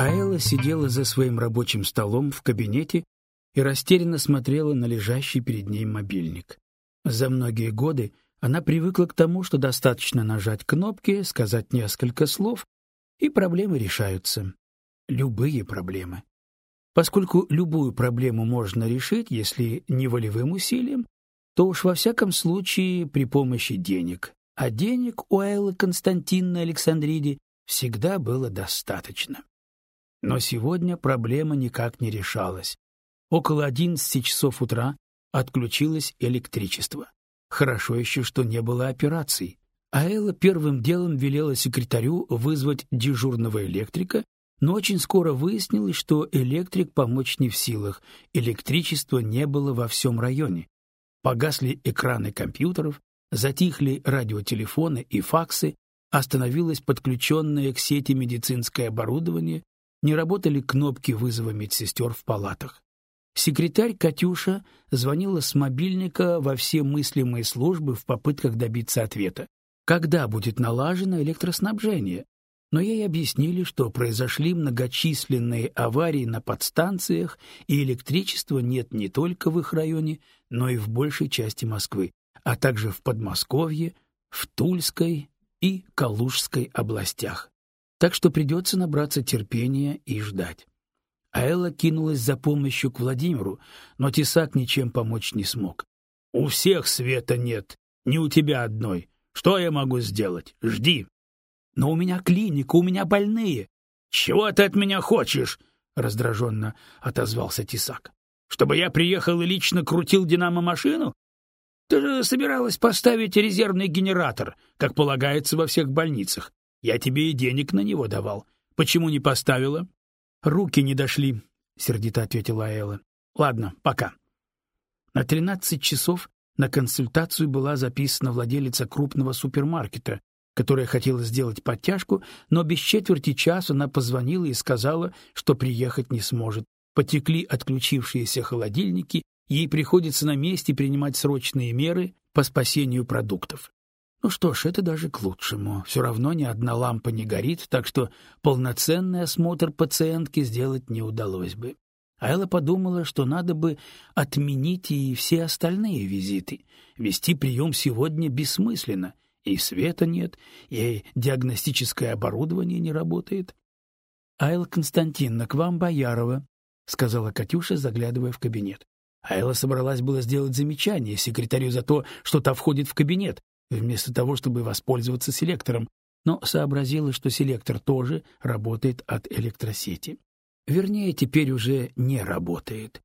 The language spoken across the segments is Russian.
Аэла сидела за своим рабочим столом в кабинете и растерянно смотрела на лежащий перед ней мобильник. За многие годы она привыкла к тому, что достаточно нажать кнопки, сказать несколько слов, и проблемы решаются. Любые проблемы. Поскольку любую проблему можно решить, если не волевым усилием, то уж во всяком случае при помощи денег. А денег у Айлы Константинны Александриди всегда было достаточно. Но сегодня проблема никак не решалась. Около одиннадцати часов утра отключилось электричество. Хорошо еще, что не было операций. А Элла первым делом велела секретарю вызвать дежурного электрика, но очень скоро выяснилось, что электрик помочь не в силах, электричества не было во всем районе. Погасли экраны компьютеров, затихли радиотелефоны и факсы, остановилось подключенное к сети медицинское оборудование, не работали кнопки вызова медсестер в палатах. Секретарь Катюша звонила с мобильника во все мыслимые службы в попытках добиться ответа. Когда будет налажено электроснабжение? Но ей объяснили, что произошли многочисленные аварии на подстанциях, и электричества нет не только в их районе, но и в большей части Москвы, а также в Подмосковье, в Тульской и Калужской областях. Так что придется набраться терпения и ждать. А кинулась за помощью к Владимиру, но Тесак ничем помочь не смог. «У всех света нет, не у тебя одной. Что я могу сделать? Жди». «Но у меня клиника, у меня больные». «Чего ты от меня хочешь?» — раздраженно отозвался Тесак. «Чтобы я приехал и лично крутил динамо-машину? Ты же собиралась поставить резервный генератор, как полагается во всех больницах. Я тебе и денег на него давал. Почему не поставила?» Руки не дошли, сердито ответила Элла. Ладно, пока. На тринадцать часов на консультацию была записана владелица крупного супермаркета, которая хотела сделать подтяжку, но без четверти часа она позвонила и сказала, что приехать не сможет. Потекли отключившиеся холодильники, ей приходится на месте принимать срочные меры по спасению продуктов. Ну что ж, это даже к лучшему. Все равно ни одна лампа не горит, так что полноценный осмотр пациентки сделать не удалось бы. Айла подумала, что надо бы отменить и все остальные визиты. Вести прием сегодня бессмысленно. И света нет, и диагностическое оборудование не работает. — Айла Константиновна, к вам Боярова, — сказала Катюша, заглядывая в кабинет. Айла собралась было сделать замечание секретарю за то, что та входит в кабинет, вместо того, чтобы воспользоваться селектором, но сообразила, что селектор тоже работает от электросети. Вернее, теперь уже не работает.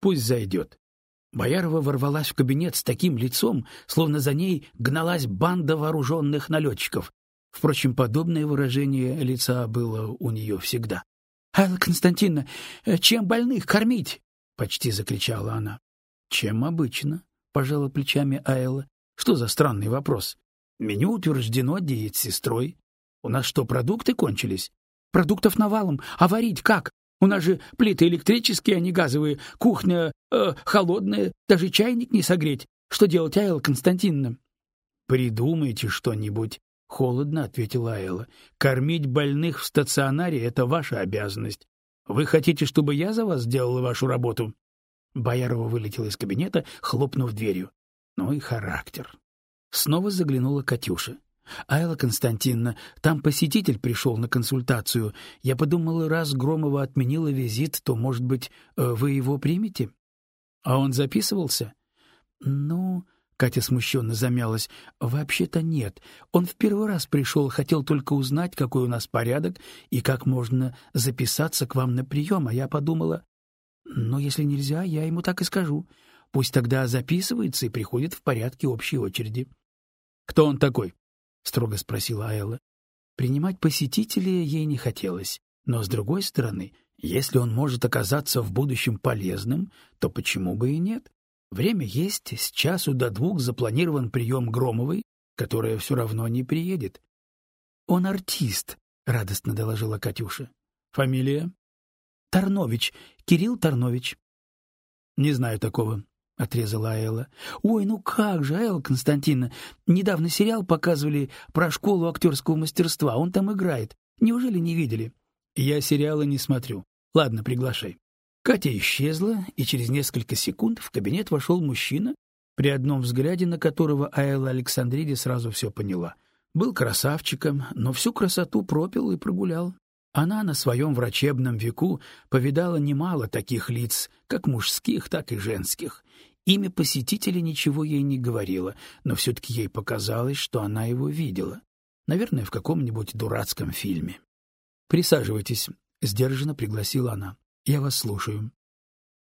Пусть зайдет. Боярова ворвалась в кабинет с таким лицом, словно за ней гналась банда вооруженных налетчиков. Впрочем, подобное выражение лица было у нее всегда. — Алла Константиновна, чем больных кормить? — почти закричала она. — Чем обычно, — пожала плечами Айла. Что за странный вопрос? Меню утверждено диет-сестрой. У нас что, продукты кончились? Продуктов навалом. А варить как? У нас же плиты электрические, а не газовые. Кухня э, холодная, даже чайник не согреть. Что делать, Айла Константиновна? Придумайте что-нибудь, холодно ответила Айла. Кормить больных в стационаре это ваша обязанность. Вы хотите, чтобы я за вас сделала вашу работу? Боярова вылетела из кабинета, хлопнув дверью. Ну и характер. Снова заглянула Катюша. Айла Константиновна, там посетитель пришел на консультацию. Я подумала, раз Громова отменила визит, то, может быть, э, вы его примете? А он записывался? Ну, Катя смущенно замялась. Вообще-то нет. Он в первый раз пришел, хотел только узнать, какой у нас порядок и как можно записаться к вам на прием, а я подумала, ну, если нельзя, я ему так и скажу. Пусть тогда записывается и приходит в порядке общей очереди. — Кто он такой? — строго спросила Айла. Принимать посетителей ей не хотелось, но, с другой стороны, если он может оказаться в будущем полезным, то почему бы и нет? Время есть, с часу до двух запланирован прием Громовой, которая все равно не приедет. — Он артист, — радостно доложила Катюша. — Фамилия? — Тарнович, Кирилл Тарнович. — Не знаю такого, — отрезала Элла. «Ой, ну как же, Элла Константиновна, недавно сериал показывали про школу актерского мастерства, он там играет. Неужели не видели?» Я сериалы не смотрю. Ладно, приглашай. Катя исчезла, и через несколько секунд в кабинет вошел мужчина, при одном взгляде на которого Аэла Александриди сразу все поняла. Был красавчиком, но всю красоту пропил и прогулял. Она на своем врачебном веку повидала немало таких лиц, как мужских, так и женских. Имя посетителя ничего ей не говорило, но все-таки ей показалось, что она его видела. Наверное, в каком-нибудь дурацком фильме. «Присаживайтесь», — сдержанно пригласила она. «Я вас слушаю».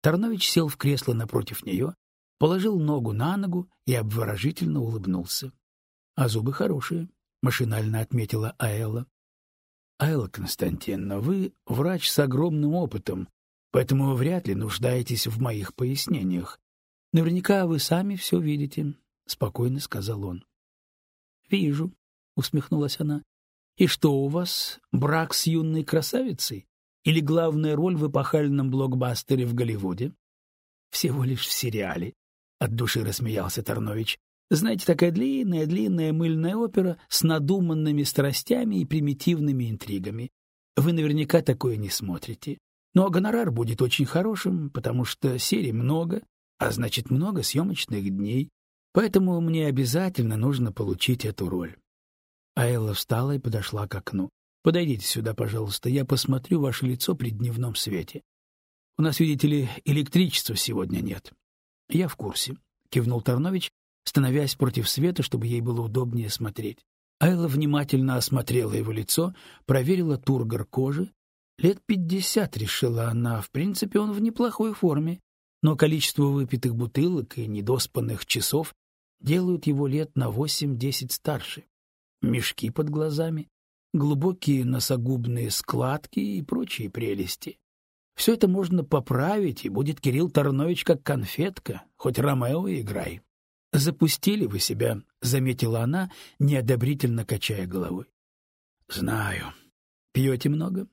Тарнович сел в кресло напротив нее, положил ногу на ногу и обворожительно улыбнулся. «А зубы хорошие», — машинально отметила Аэла. Айла Константиновна, вы врач с огромным опытом, поэтому вряд ли нуждаетесь в моих пояснениях. Наверняка вы сами все видите, спокойно сказал он. Вижу, усмехнулась она. И что у вас, брак с юной красавицей или главная роль в эпохальном блокбастере в Голливуде? Всего лишь в сериале, от души рассмеялся Тарнович. Знаете, такая длинная-длинная мыльная опера с надуманными страстями и примитивными интригами. Вы наверняка такое не смотрите. Но гонорар будет очень хорошим, потому что серий много, а значит, много съемочных дней. Поэтому мне обязательно нужно получить эту роль. Аэлла встала и подошла к окну. Подойдите сюда, пожалуйста, я посмотрю ваше лицо при дневном свете. У нас, видите ли, электричества сегодня нет. Я в курсе, кивнул Тарнович становясь против света, чтобы ей было удобнее смотреть. Айла внимательно осмотрела его лицо, проверила тургор кожи. Лет пятьдесят, решила она, в принципе, он в неплохой форме, но количество выпитых бутылок и недоспанных часов делают его лет на восемь-десять старше. Мешки под глазами, глубокие носогубные складки и прочие прелести. Все это можно поправить, и будет Кирилл Тарнович как конфетка, хоть Ромео играй. Запустили вы себя, заметила она, неодобрительно качая головой. Знаю. Пьете много?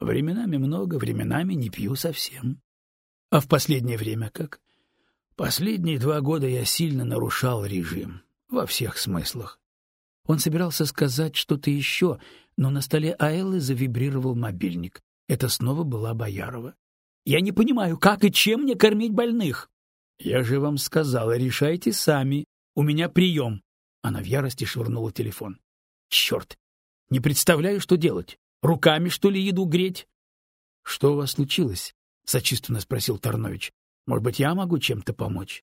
Временами много, временами не пью совсем. А в последнее время как? Последние два года я сильно нарушал режим во всех смыслах. Он собирался сказать что-то еще, но на столе Аэллы завибрировал мобильник. Это снова была Боярова. Я не понимаю, как и чем мне кормить больных. Я же вам сказала, решайте сами. У меня прием. Она в ярости швырнула телефон. Черт! Не представляю, что делать. Руками, что ли, еду греть? Что у вас случилось? Сочувственно спросил Тарнович. Может быть, я могу чем-то помочь?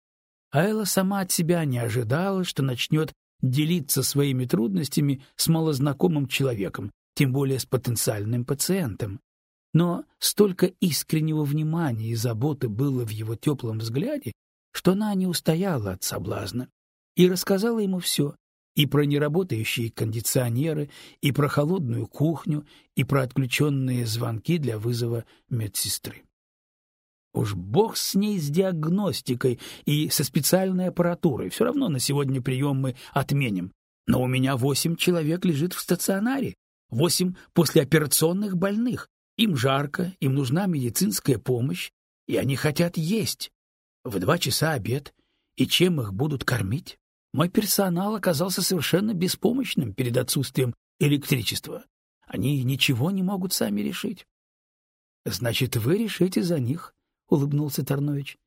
Айла сама от себя не ожидала, что начнет делиться своими трудностями с малознакомым человеком, тем более с потенциальным пациентом. Но столько искреннего внимания и заботы было в его теплом взгляде, что она не устояла от соблазна и рассказала ему все, и про неработающие кондиционеры, и про холодную кухню, и про отключенные звонки для вызова медсестры. Уж бог с ней с диагностикой и со специальной аппаратурой, все равно на сегодня прием мы отменим. Но у меня восемь человек лежит в стационаре, восемь послеоперационных больных. Им жарко, им нужна медицинская помощь, и они хотят есть. В два часа обед, и чем их будут кормить? Мой персонал оказался совершенно беспомощным перед отсутствием электричества. Они ничего не могут сами решить. Значит, вы решите за них, улыбнулся Тарнович.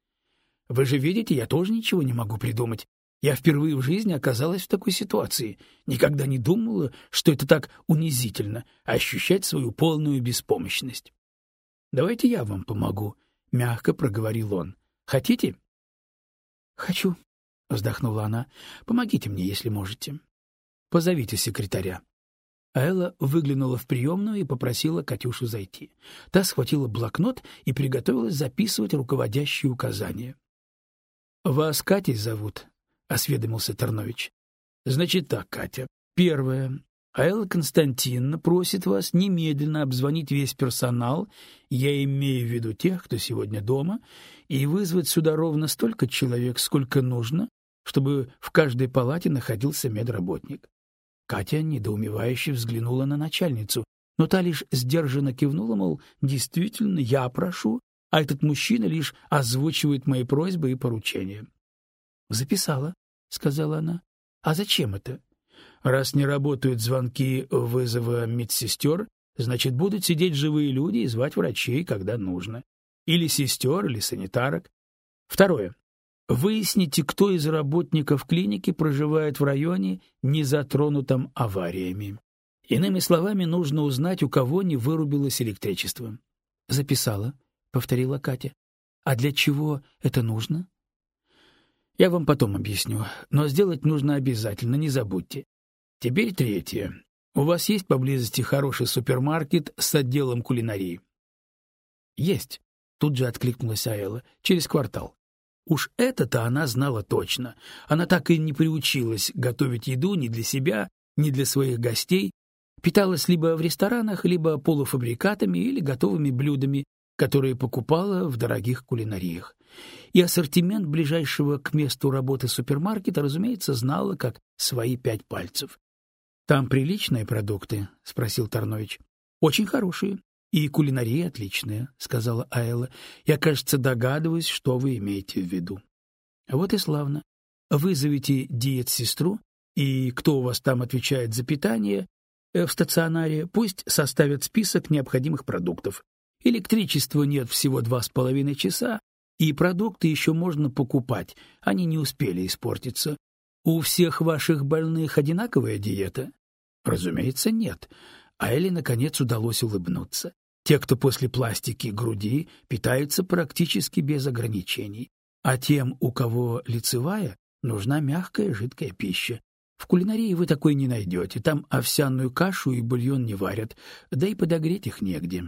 Вы же видите, я тоже ничего не могу придумать. Я впервые в жизни оказалась в такой ситуации. Никогда не думала, что это так унизительно ощущать свою полную беспомощность. Давайте я вам помогу, мягко проговорил он. Хотите? Хочу, вздохнула она. Помогите мне, если можете. Позовите секретаря. Элла выглянула в приемную и попросила Катюшу зайти. Та схватила блокнот и приготовилась записывать руководящие указания. Вас Катей зовут? осведомился Тарнович. Значит так, Катя. Первое. Айла Константиновна просит вас немедленно обзвонить весь персонал, я имею в виду тех, кто сегодня дома, и вызвать сюда ровно столько человек, сколько нужно, чтобы в каждой палате находился медработник. Катя недоумевающе взглянула на начальницу, но та лишь сдержанно кивнула, мол, действительно, я прошу, а этот мужчина лишь озвучивает мои просьбы и поручения. «Записала», — сказала она. «А зачем это?» Раз не работают звонки вызова медсестер, значит, будут сидеть живые люди и звать врачей, когда нужно. Или сестер, или санитарок. Второе. Выясните, кто из работников клиники проживает в районе, не затронутом авариями. Иными словами, нужно узнать, у кого не вырубилось электричество. Записала, повторила Катя. А для чего это нужно? Я вам потом объясню, но сделать нужно обязательно, не забудьте. Теперь третье. У вас есть поблизости хороший супермаркет с отделом кулинарии? Есть, тут же откликнулась Аэла. Через квартал. Уж это-то она знала точно. Она так и не приучилась готовить еду ни для себя, ни для своих гостей, питалась либо в ресторанах, либо полуфабрикатами или готовыми блюдами, которые покупала в дорогих кулинариях. И ассортимент ближайшего к месту работы супермаркета, разумеется, знала как свои пять пальцев. Там приличные продукты, спросил Тарнович. Очень хорошие. И кулинария отличная, сказала Айла. Я, кажется, догадываюсь, что вы имеете в виду. Вот и славно. Вызовите диет-сестру, и кто у вас там отвечает за питание э, в стационаре, пусть составят список необходимых продуктов. Электричества нет всего два с половиной часа, и продукты еще можно покупать, они не успели испортиться. У всех ваших больных одинаковая диета? Разумеется, нет. А Элли наконец удалось улыбнуться. Те, кто после пластики груди, питаются практически без ограничений, а тем, у кого лицевая, нужна мягкая жидкая пища. В кулинарии вы такой не найдете, там овсяную кашу и бульон не варят, да и подогреть их негде.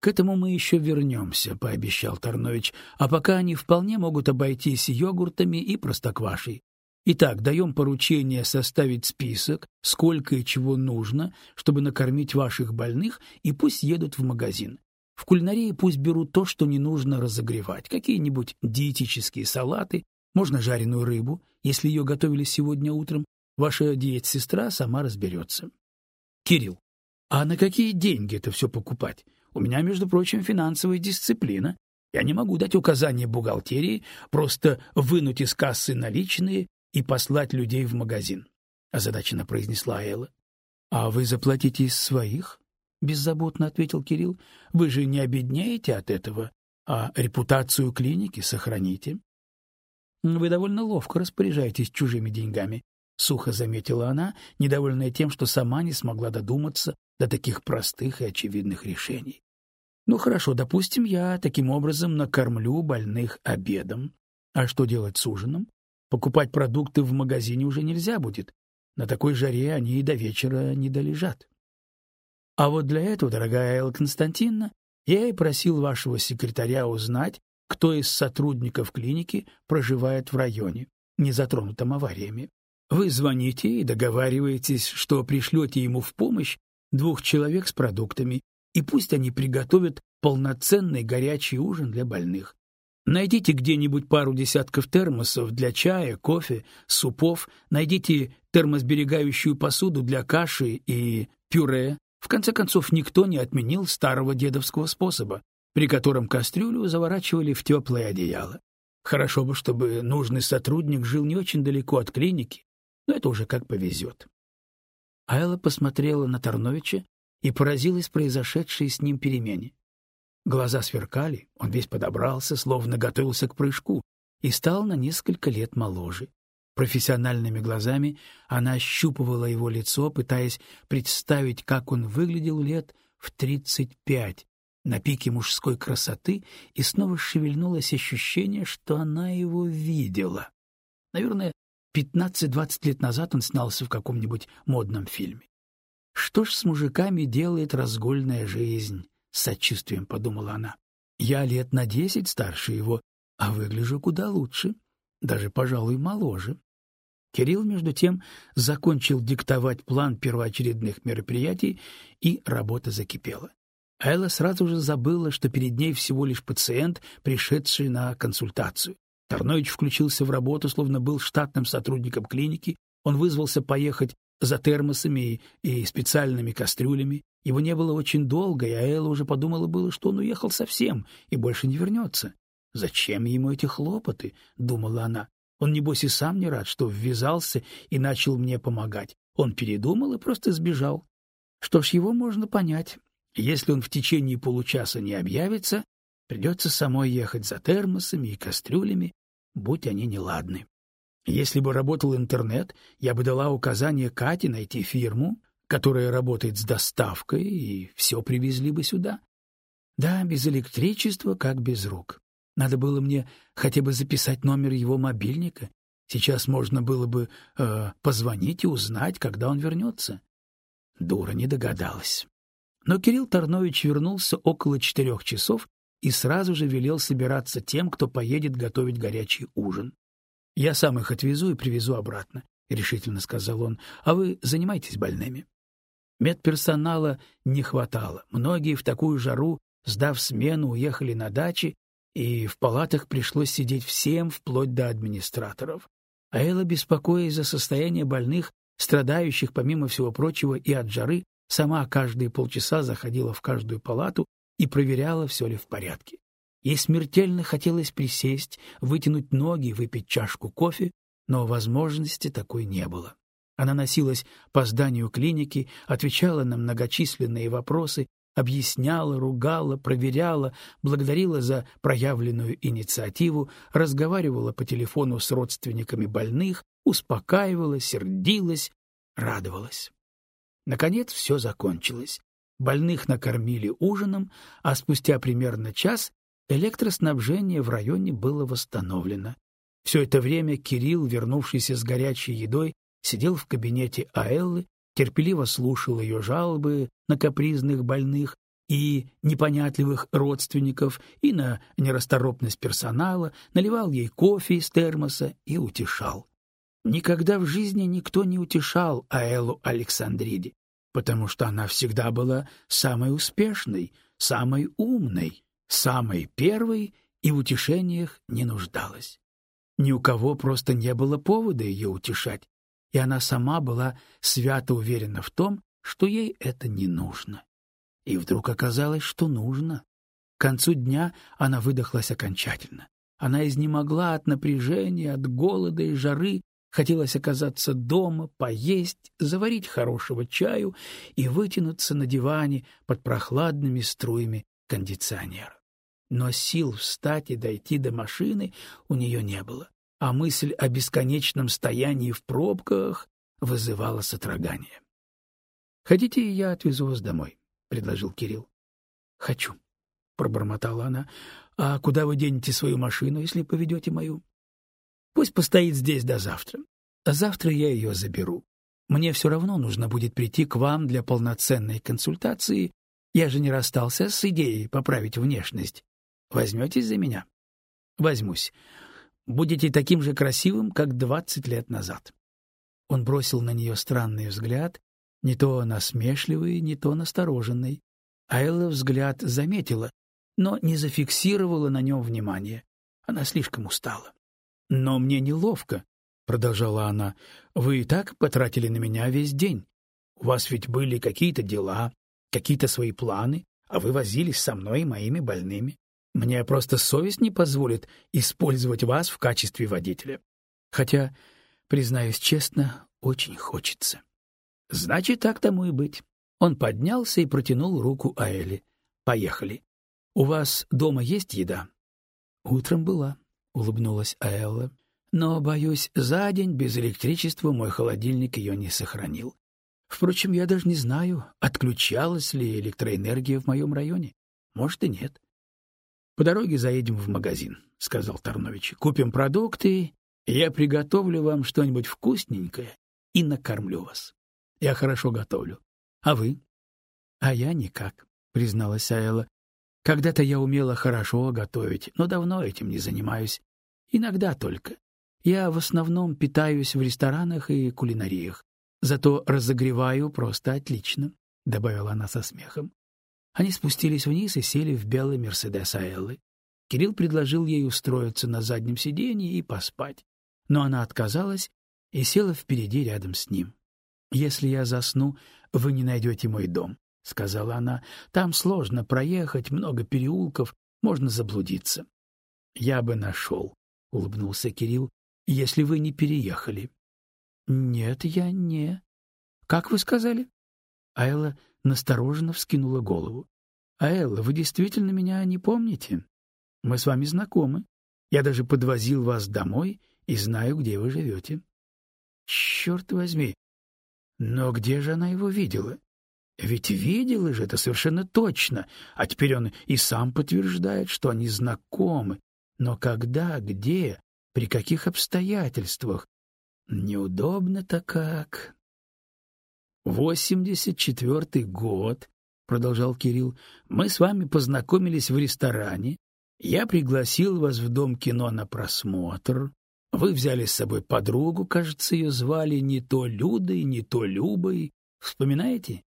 К этому мы еще вернемся, — пообещал Тарнович, а пока они вполне могут обойтись йогуртами и простоквашей. Итак, даем поручение составить список, сколько и чего нужно, чтобы накормить ваших больных, и пусть едут в магазин. В кулинарии пусть берут то, что не нужно разогревать, какие-нибудь диетические салаты, можно жареную рыбу, если ее готовили сегодня утром. Ваша диет-сестра сама разберется. Кирилл, а на какие деньги это все покупать? У меня, между прочим, финансовая дисциплина. Я не могу дать указания бухгалтерии, просто вынуть из кассы наличные и послать людей в магазин, — озадаченно произнесла Элла. — А вы заплатите из своих? — беззаботно ответил Кирилл. — Вы же не обеднеете от этого, а репутацию клиники сохраните. — Вы довольно ловко распоряжаетесь чужими деньгами, — сухо заметила она, недовольная тем, что сама не смогла додуматься до таких простых и очевидных решений. Ну хорошо, допустим, я таким образом накормлю больных обедом. А что делать с ужином? Покупать продукты в магазине уже нельзя будет. На такой жаре они и до вечера не долежат. А вот для этого, дорогая Элла Константиновна, я и просил вашего секретаря узнать, кто из сотрудников клиники проживает в районе, не затронутом авариями. Вы звоните и договариваетесь, что пришлете ему в помощь двух человек с продуктами, и пусть они приготовят полноценный горячий ужин для больных. Найдите где-нибудь пару десятков термосов для чая, кофе, супов, найдите термосберегающую посуду для каши и пюре. В конце концов, никто не отменил старого дедовского способа, при котором кастрюлю заворачивали в теплое одеяло. Хорошо бы, чтобы нужный сотрудник жил не очень далеко от клиники, но это уже как повезет. Айла посмотрела на Тарновича и поразилась произошедшей с ним перемене. Глаза сверкали, он весь подобрался, словно готовился к прыжку, и стал на несколько лет моложе. Профессиональными глазами она ощупывала его лицо, пытаясь представить, как он выглядел лет в тридцать пять, на пике мужской красоты, и снова шевельнулось ощущение, что она его видела. Наверное, пятнадцать-двадцать лет назад он снялся в каком-нибудь модном фильме. Что ж с мужиками делает разгульная жизнь? — с сочувствием подумала она. «Я лет на десять старше его, а выгляжу куда лучше, даже, пожалуй, моложе». Кирилл, между тем, закончил диктовать план первоочередных мероприятий, и работа закипела. Элла сразу же забыла, что перед ней всего лишь пациент, пришедший на консультацию. Тарнович включился в работу, словно был штатным сотрудником клиники. Он вызвался поехать за термосами и специальными кастрюлями. Его не было очень долго, и Аэла уже подумала было, что он уехал совсем и больше не вернется. «Зачем ему эти хлопоты?» — думала она. «Он, небось, и сам не рад, что ввязался и начал мне помогать. Он передумал и просто сбежал. Что ж, его можно понять. Если он в течение получаса не объявится, придется самой ехать за термосами и кастрюлями, будь они неладны. Если бы работал интернет, я бы дала указание Кате найти фирму, которая работает с доставкой, и все привезли бы сюда. Да, без электричества, как без рук. Надо было мне хотя бы записать номер его мобильника. Сейчас можно было бы э, позвонить и узнать, когда он вернется. Дура не догадалась. Но Кирилл Тарнович вернулся около четырех часов и сразу же велел собираться тем, кто поедет готовить горячий ужин. Я сам их отвезу и привезу обратно, решительно сказал он. А вы занимайтесь больными. Медперсонала не хватало. Многие в такую жару, сдав смену, уехали на дачи, и в палатах пришлось сидеть всем, вплоть до администраторов. А Элла, беспокоясь за состояние больных, страдающих, помимо всего прочего, и от жары, сама каждые полчаса заходила в каждую палату и проверяла, все ли в порядке. Ей смертельно хотелось присесть, вытянуть ноги, выпить чашку кофе, но возможности такой не было. Она носилась по зданию клиники, отвечала на многочисленные вопросы, объясняла, ругала, проверяла, благодарила за проявленную инициативу, разговаривала по телефону с родственниками больных, успокаивала, сердилась, радовалась. Наконец все закончилось. Больных накормили ужином, а спустя примерно час Электроснабжение в районе было восстановлено. Все это время Кирилл, вернувшийся с горячей едой, сидел в кабинете Аэллы, терпеливо слушал ее жалобы на капризных больных и непонятливых родственников и на нерасторопность персонала, наливал ей кофе из термоса и утешал. Никогда в жизни никто не утешал Аэлу Александриде, потому что она всегда была самой успешной, самой умной самой первой и в утешениях не нуждалась. Ни у кого просто не было повода ее утешать, и она сама была свято уверена в том, что ей это не нужно. И вдруг оказалось, что нужно. К концу дня она выдохлась окончательно. Она изнемогла от напряжения, от голода и жары, хотелось оказаться дома, поесть, заварить хорошего чаю и вытянуться на диване под прохладными струями кондиционера но сил встать и дойти до машины у нее не было, а мысль о бесконечном стоянии в пробках вызывала содрогание. «Хотите, я отвезу вас домой?» — предложил Кирилл. «Хочу», — пробормотала она. «А куда вы денете свою машину, если поведете мою?» «Пусть постоит здесь до завтра. А завтра я ее заберу. Мне все равно нужно будет прийти к вам для полноценной консультации. Я же не расстался с идеей поправить внешность. Возьметесь за меня? Возьмусь. Будете таким же красивым, как двадцать лет назад. Он бросил на нее странный взгляд, не то насмешливый, не то настороженный. Айла взгляд заметила, но не зафиксировала на нем внимание. Она слишком устала. «Но мне неловко», — продолжала она. «Вы и так потратили на меня весь день. У вас ведь были какие-то дела, какие-то свои планы, а вы возились со мной и моими больными. Мне просто совесть не позволит использовать вас в качестве водителя. Хотя, признаюсь честно, очень хочется. Значит, так тому и быть. Он поднялся и протянул руку Аэле. Поехали. У вас дома есть еда? Утром была, улыбнулась Аэлла. Но, боюсь, за день без электричества мой холодильник ее не сохранил. Впрочем, я даже не знаю, отключалась ли электроэнергия в моем районе. Может и нет. По дороге заедем в магазин, сказал Тарнович. Купим продукты, я приготовлю вам что-нибудь вкусненькое и накормлю вас. Я хорошо готовлю. А вы? А я никак, призналась Айла. Когда-то я умела хорошо готовить, но давно этим не занимаюсь. Иногда только. Я в основном питаюсь в ресторанах и кулинариях. Зато разогреваю просто отлично, добавила она со смехом. Они спустились вниз и сели в белый Мерседес Аэллы. Кирилл предложил ей устроиться на заднем сиденье и поспать, но она отказалась и села впереди рядом с ним. «Если я засну, вы не найдете мой дом», — сказала она. «Там сложно проехать, много переулков, можно заблудиться». «Я бы нашел», — улыбнулся Кирилл, — «если вы не переехали». «Нет, я не...» «Как вы сказали?» Айла настороженно вскинула голову. «Аэлла, вы действительно меня не помните? Мы с вами знакомы. Я даже подвозил вас домой и знаю, где вы живете». «Черт возьми! Но где же она его видела?» Ведь видела же это совершенно точно, а теперь он и сам подтверждает, что они знакомы. Но когда, где, при каких обстоятельствах? Неудобно-то как. «Восемьдесят четвертый год», — продолжал Кирилл, — «мы с вами познакомились в ресторане. Я пригласил вас в Дом кино на просмотр. Вы взяли с собой подругу, кажется, ее звали не то Людой, не то Любой. Вспоминаете?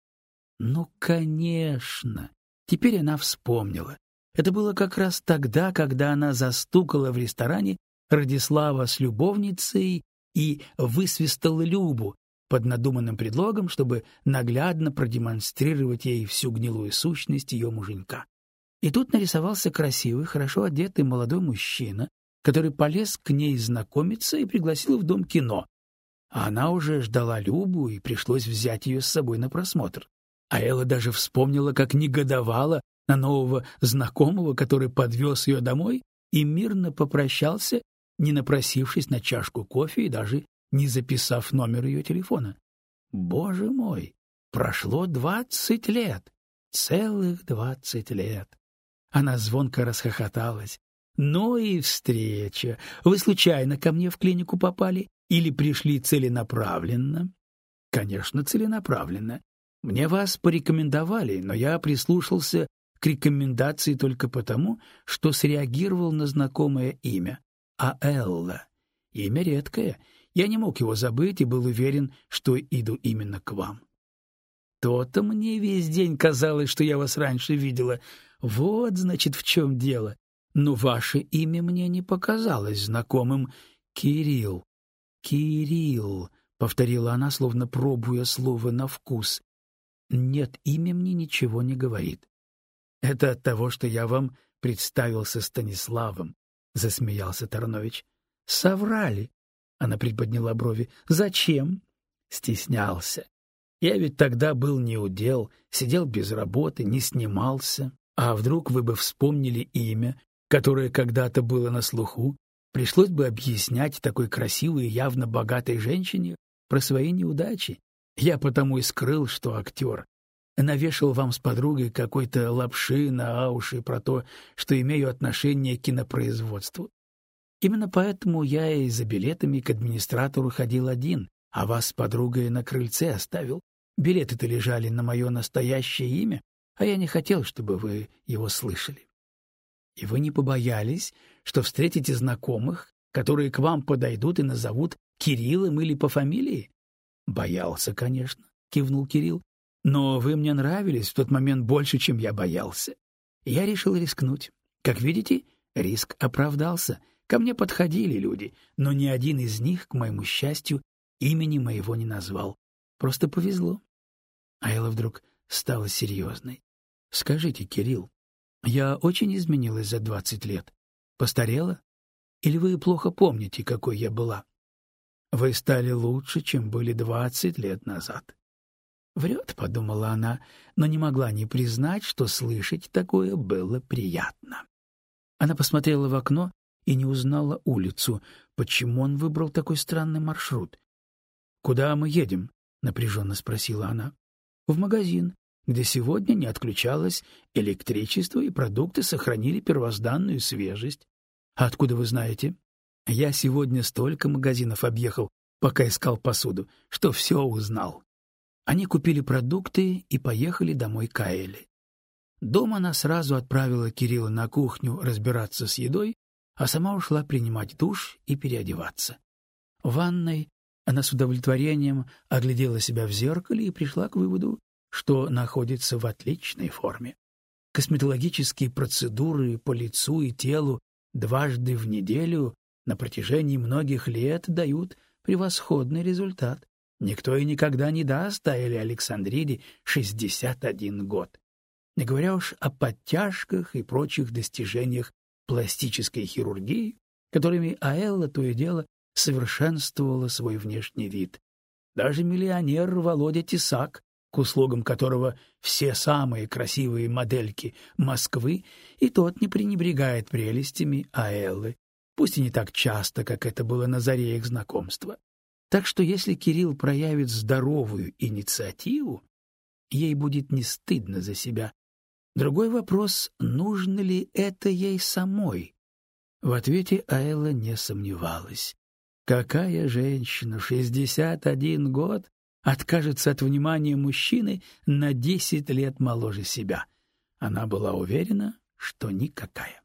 Ну, конечно. Теперь она вспомнила. Это было как раз тогда, когда она застукала в ресторане Радислава с любовницей и высвистала Любу под надуманным предлогом, чтобы наглядно продемонстрировать ей всю гнилую сущность ее муженька. И тут нарисовался красивый, хорошо одетый молодой мужчина, который полез к ней знакомиться и пригласил в дом кино. А она уже ждала Любу, и пришлось взять ее с собой на просмотр. А Элла даже вспомнила, как негодовала на нового знакомого, который подвез ее домой и мирно попрощался, не напросившись на чашку кофе и даже не записав номер ее телефона. Боже мой, прошло двадцать лет, целых двадцать лет. Она звонко расхохоталась. Ну и встреча. Вы случайно ко мне в клинику попали или пришли целенаправленно? Конечно, целенаправленно. Мне вас порекомендовали, но я прислушался к рекомендации только потому, что среагировал на знакомое имя — Аэлла. Имя редкое, я не мог его забыть и был уверен, что иду именно к вам. То-то мне весь день казалось, что я вас раньше видела. Вот, значит, в чем дело. Но ваше имя мне не показалось знакомым. Кирилл. Кирилл, — повторила она, словно пробуя слово на вкус. Нет, имя мне ничего не говорит. Это от того, что я вам представился Станиславом, засмеялся Тарнович. Соврали. Она приподняла брови. Зачем? Стеснялся. Я ведь тогда был неудел, сидел без работы, не снимался. А вдруг вы бы вспомнили имя, которое когда-то было на слуху, пришлось бы объяснять такой красивой и явно богатой женщине про свои неудачи. Я потому и скрыл, что актер. Навешал вам с подругой какой-то лапши на уши про то, что имею отношение к кинопроизводству. Именно поэтому я и за билетами к администратору ходил один, а вас с подругой на крыльце оставил. Билеты-то лежали на мое настоящее имя, а я не хотел, чтобы вы его слышали. И вы не побоялись, что встретите знакомых, которые к вам подойдут и назовут Кириллом или по фамилии? Боялся, конечно, кивнул Кирилл. Но вы мне нравились в тот момент больше, чем я боялся. Я решил рискнуть. Как видите, риск оправдался. Ко мне подходили люди, но ни один из них, к моему счастью, имени моего не назвал. Просто повезло. Айла вдруг стала серьезной. Скажите, Кирилл, я очень изменилась за двадцать лет. Постарела? Или вы плохо помните, какой я была? Вы стали лучше, чем были двадцать лет назад. Врет, — подумала она, но не могла не признать, что слышать такое было приятно. Она посмотрела в окно и не узнала улицу. Почему он выбрал такой странный маршрут? — Куда мы едем? — напряженно спросила она. — В магазин, где сегодня не отключалось электричество и продукты сохранили первозданную свежесть. — А откуда вы знаете? Я сегодня столько магазинов объехал, пока искал посуду, что все узнал. Они купили продукты и поехали домой к Аэле. Дома она сразу отправила Кирилла на кухню разбираться с едой, а сама ушла принимать душ и переодеваться. В ванной она с удовлетворением оглядела себя в зеркале и пришла к выводу, что находится в отличной форме. Косметологические процедуры по лицу и телу дважды в неделю на протяжении многих лет дают превосходный результат. Никто и никогда не даст Айле Александриде 61 год. Не говоря уж о подтяжках и прочих достижениях пластической хирургии, которыми Аэлла то и дело совершенствовала свой внешний вид. Даже миллионер Володя Тесак к услугам которого все самые красивые модельки Москвы, и тот не пренебрегает прелестями Аэллы, пусть и не так часто, как это было на заре их знакомства. Так что если Кирилл проявит здоровую инициативу, ей будет не стыдно за себя. Другой вопрос, нужно ли это ей самой? В ответе Аэла не сомневалась. Какая женщина в 61 год откажется от внимания мужчины на 10 лет моложе себя? Она была уверена, что никакая.